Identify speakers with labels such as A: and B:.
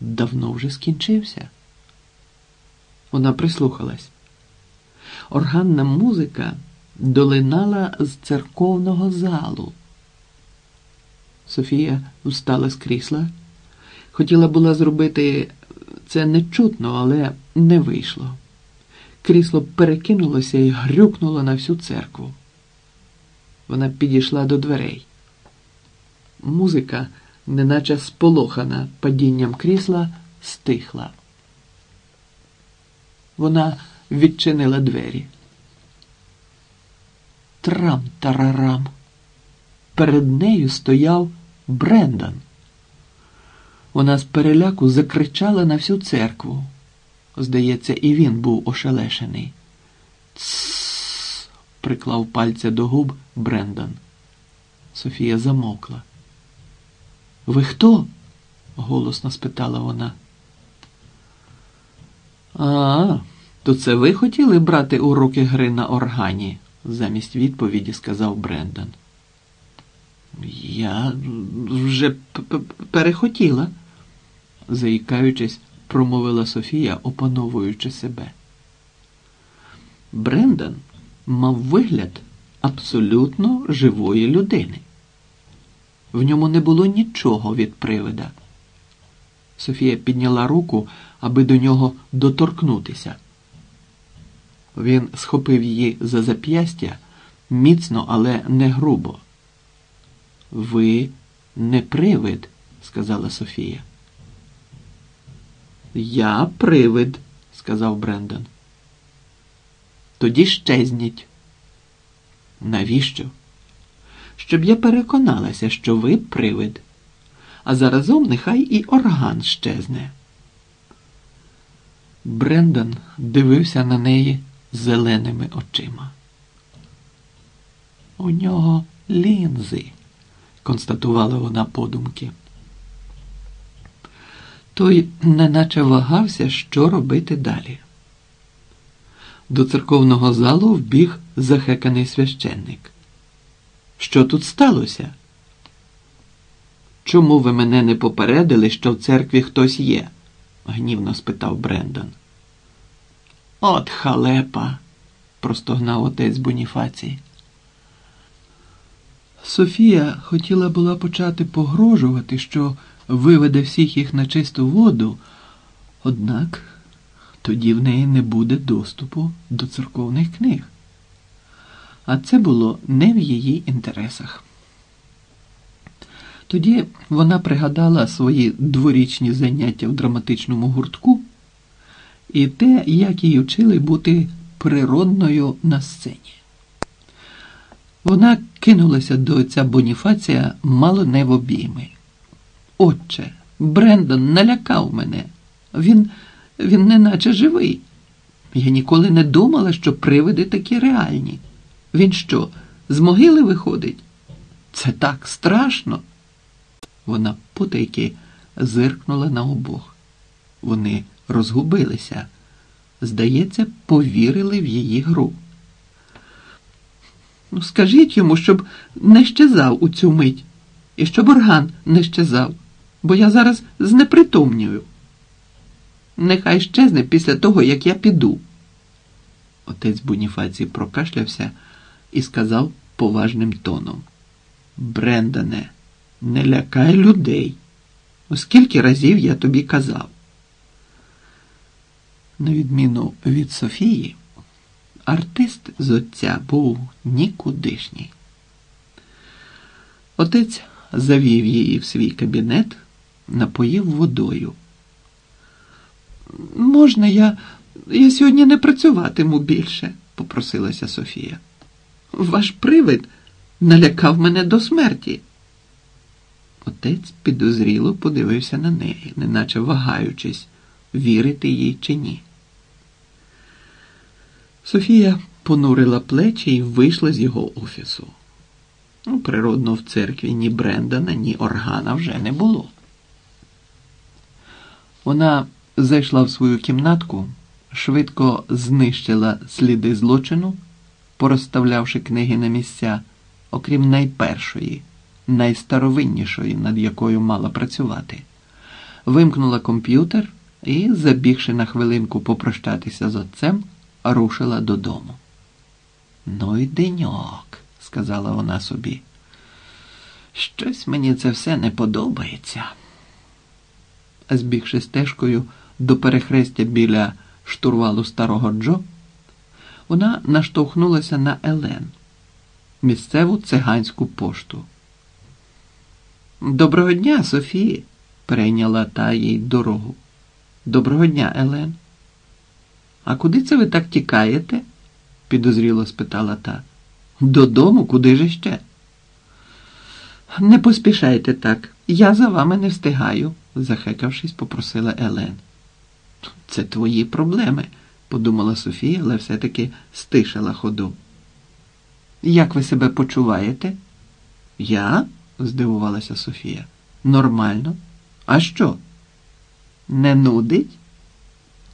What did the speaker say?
A: давно вже скінчився. Вона прислухалась. Органна музика долинала з церковного залу. Софія встала з крісла. Хотіла була зробити це нечутно, але не вийшло. Крісло перекинулося і грюкнуло на всю церкву. Вона підійшла до дверей. Музика, неначе сполохана падінням крісла, стихла. Вона відчинила двері. Трам-тарарам. Перед нею стояв Брендан. Вона з переляку закричала на всю церкву. Здається, і він був ошелешений. Тссс, приклав пальця до губ Брендан. Софія замовкла. Ви хто? голосно спитала вона. А, то це ви хотіли брати уроки гри на органі? замість відповіді сказав Брендан. Я вже перехотіла, заїкаючись, промовила Софія, опановуючи себе. Брендан мав вигляд абсолютно живої людини. В ньому не було нічого від привида. Софія підняла руку, аби до нього доторкнутися. Він схопив її за зап'ястя міцно, але не грубо. Ви не привид, сказала Софія. Я привид, сказав Брендан. Тоді щезніть. Навіщо? Щоб я переконалася, що ви привид, а заразом нехай і орган щезне. Брендан дивився на неї зеленими очима. У нього лінзи, констатувала вона подумки. Той неначе вагався, що робити далі. До церковного залу вбіг захеканий священник. Що тут сталося? Чому ви мене не попередили, що в церкві хтось є? гнівно спитав Брендан. От халепа, простогнав отець Боніфацій. Софія хотіла була почати погрожувати, що виведе всіх їх на чисту воду, однак тоді в неї не буде доступу до церковних книг. А це було не в її інтересах. Тоді вона пригадала свої дворічні заняття в драматичному гуртку і те, як її вчили бути природною на сцені. Вона кинулася до отця Боніфація мало не в обійми. Отче, Брендон налякав мене. Він, він неначе живий. Я ніколи не думала, що привиди такі реальні. Він що, з могили виходить? Це так страшно. Вона потайки зиркнула на обох. Вони розгубилися. Здається, повірили в її гру. Ну, скажіть йому, щоб не щезав у цю мить, і щоб орган не щезав, бо я зараз знепритомнюю. Нехай щезне після того, як я піду. Отець Буніфацій прокашлявся і сказав поважним тоном: Брендане, не лякай людей. Скільки разів я тобі казав. На відміну від Софії, артист з отця був нікудишній. Отець завів її в свій кабінет, напоїв водою. Можна, я я сьогодні не працюватиму більше, попросилася Софія. Ваш привид налякав мене до смерті. Отець підозріло подивився на неї, неначе вагаючись, вірити їй чи ні. Софія понурила плечі і вийшла з його офісу. Ну, Природно, в церкві ні Брендана, ні органа вже не було. Вона зайшла в свою кімнатку, швидко знищила сліди злочину, порозставлявши книги на місця, окрім найпершої, найстаровиннішої, над якою мала працювати. вимкнула комп'ютер і, забігши на хвилинку попрощатися з отцем, рушила додому. Ну й деньок, сказала вона собі. Щось мені це все не подобається. Збігши стежкою до перехрестя біля штурвалу старого Джо, вона наштовхнулася на Елен, місцеву циганську пошту. Доброго дня, Софії, перейняла та їй дорогу. Доброго дня, Елен. А куди це ви так тікаєте? підозріло спитала та. Додому, куди же ще? Не поспішайте так, я за вами не встигаю, захекавшись, попросила Елен. Це твої проблеми, подумала Софія, але все-таки стишила ходу. Як ви себе почуваєте? Я? здивувалася Софія. Нормально. А що? Не нудить?